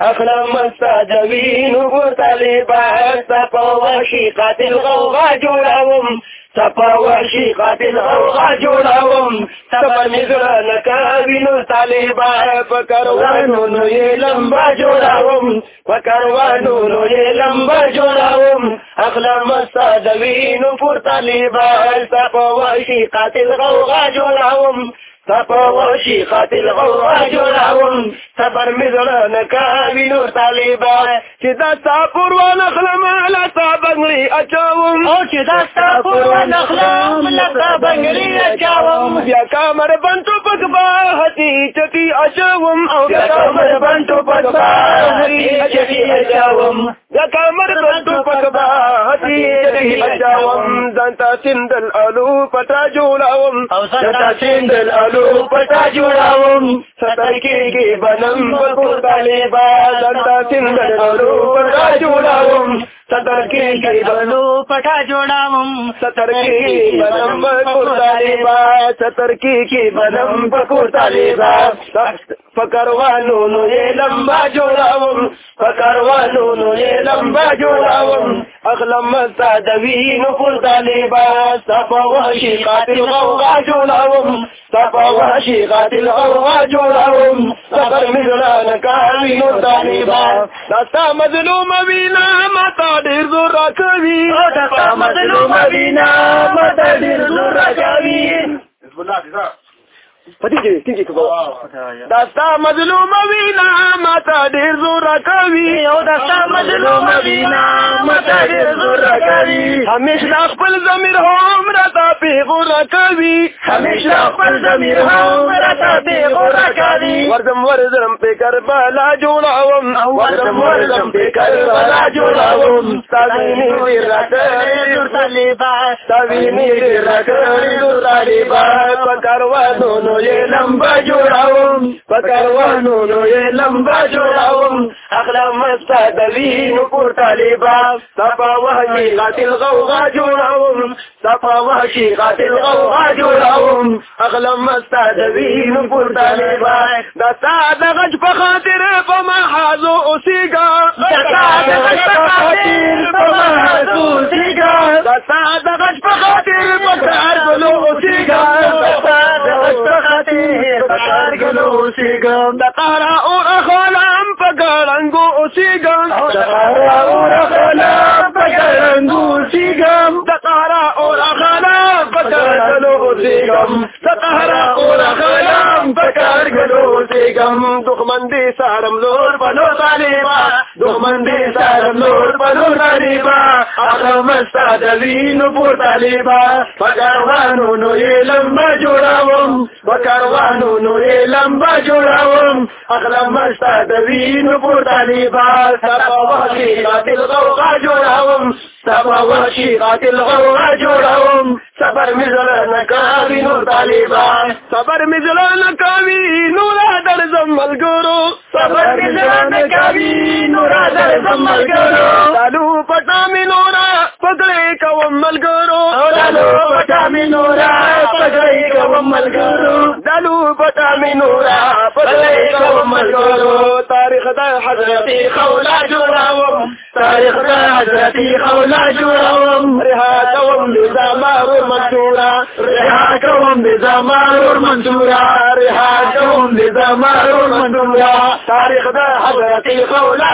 أخلم السادوين وطالبا سفا وشيقة الغوغا جولهم سفا وشيقة الغوغا جولهم سفا نزل نكابين طالبا فكروانون يلمبا جولهم فكروانون يلمبا جولهم أخلم السادوين وطالبا سفا وشيقة الغوغا جولهم تپوشی قاتل غوا جوړاوم صبر می زړه نکاوینو طالبا چې دا ساپور و نخلم لا سابنګلی اچوم او چې دا ساپور و نخلم لا سابنګلی اچوم بیا کامر بنتو پکبا هتی چتی اچوم او کامر بنتو کامر بنتو هتی چتی ځانتا سندل الو جوړاوم او ځانتا سندل الو پٹا جوڑاؤں ستر کی بنم بکو طالبا لندا سندر پٹا جوڑاؤں ستر کی بنو پٹا جوڑاؤں ستر کی بنم بکو طالبا ستر کی بنم بکو طالبا پکروانو نو یہ لمبا جوڑاؤں نو یہ لمبا جوڑاؤں اغلم طالبا صفا وحشی قاتل غوغا جوڑاؤں صفا وحشی قاتل غوغا جوڑاؤں صبر مزلان کاوینو طالبا دستا مظلوم متا دیر زور رکوی دستا مظلوم متا بسم پتی ٹھیک ہے دستا مظلوم ماتا کوي او دستا مظلوم وینا ډیر زور کوي همیشه خپل ضمیر هم راته پیغور کوي همیشه خپل ضمیر هم راته پیغور کوي ورزم ورزم په کربلا جوړاوم ورزم ورزم په کربلا جوړاوم تاوینی طالبا تاوینی طالبا نو یہ لمبا جوڑاؤں پکروانو نو یہ لمبا جوڑاؤں اخلام مستدوین پور طالبا صفا وحشی قاتل غوغا صفا وحشی قاتل غوغا جوڑاؤں اخلام مستدوین پور طالبا دستا دغج پخاطر پما حازو اسی گا دستا دغج پخاطر پما حازو اسی گا دستا دغج پخاطر پکار گلو اسی گا دستا دغج پخاطر پکار گلو اسی گا دقارا اور اخوالام پکارنگو اسی گا دقارا اور اخوالام پکارنگو اسی گا دقارا اور اخوالام پکار گلو اسی گا دقارا گلو اسی گا دخمن دی سارم لور بنو طالبا دخمن دی سارم لور بنو طالبا اخرم استادوین پور طالبا. پکاروانو نو یہ لمبا جوڑاوم پکاروانو نو یہ لمبا جوڑاوم اخرم استادوین پور طالبا. سبا وحشی قاتل غوغا جوڑاوم، سبا وحشی قاتل غوغا جوڑاوم. صبر مزل نکاوی نور طالبا. صبر مزل نکاوی نورا در زمل گرو صبر مزل نکاوی نورا در زمل گرو۔ دالو پٹا می نورا پگڑے کوم مل گرو۔ دالو پٹا می نورا پگڑے کوم مل گرو۔ دالو پٹا می نورا پگڑے کوم مل گرو۔ تاریخ دا حضرتی خولا جوڑاوم تاریخ دا حضرتی خولا جوڑاوم۔ رہا کوم منصورا کوم لزامار منصورا رہا کوم لزامار منصورا۔ تاریخ دا حضرتی خولا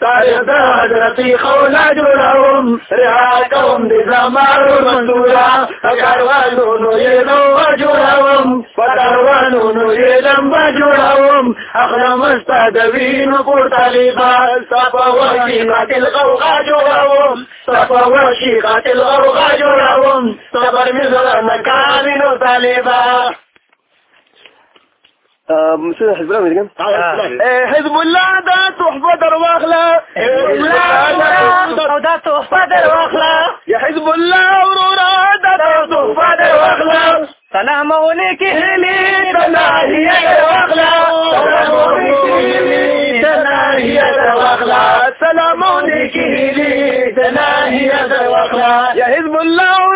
تاریخ دا حضرتی خولا جوڑاوم رہا کوم لزامار منصورا کاروانو نو یہ نو جوڑاوم پکاروانو نو یہ لمبا طالبا حزب الله حزب الله دا تحفه در واخله او دا تحفه در واخله یا حزب الله ورورا دا تحفه در واخله سلام علیکی هلی تناهیه در واخله سلام علیکی تناهیه در واخله سلام علیکی هلی تناهیه در واخله یا حزب الله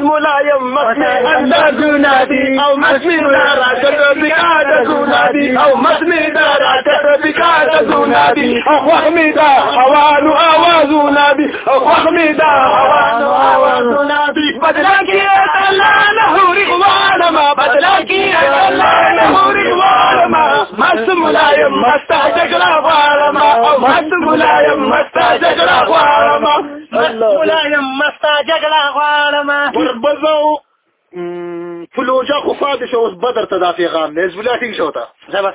مسمي انداز نادي او مسمي دارا كتبكاد نادي او مسمي دارا كتبكاد نادي او وهمي دا اوان اواز نادي او وهمي دا اوان اواز نادي بدلك يا الله له رضوان ما. بدلك يا الله له رضوان ما. مسمولا يم مستعجل غوالما او يم مستعجل غوالما مسمولا يم مستعجل غوالما وربزو فلوجا خفاد شو بدر تدافع غام نزبلا تيجي شوتا بس بس